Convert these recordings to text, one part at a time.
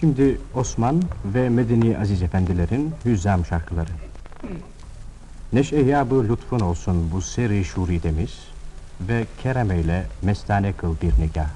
Şimdi Osman ve Medeni Aziz Efendilerin Hüzzam şarkıları. Neşe-yabı lütfun olsun bu seri şuridemiz ve kerem eyle mestane kıl bir nigah.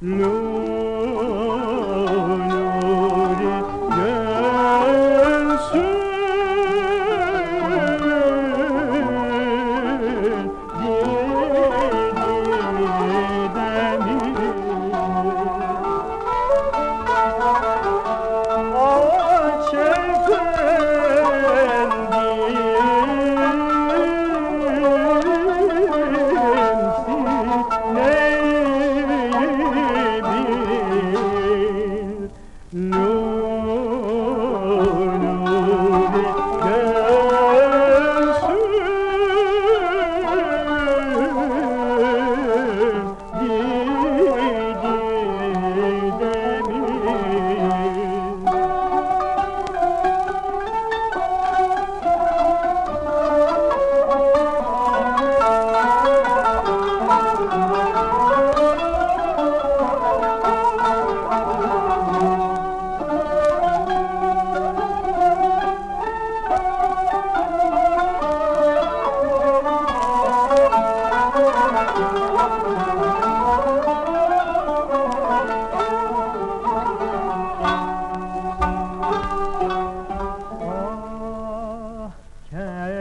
No.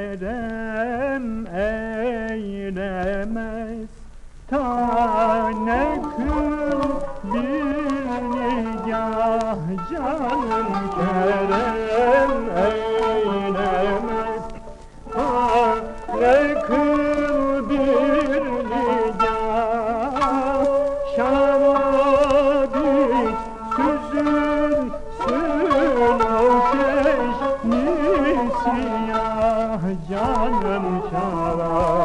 Kerem eylemez? Tane kıl bir nigah canım kerem eylemez. Tane kıl bir nigah şadik canım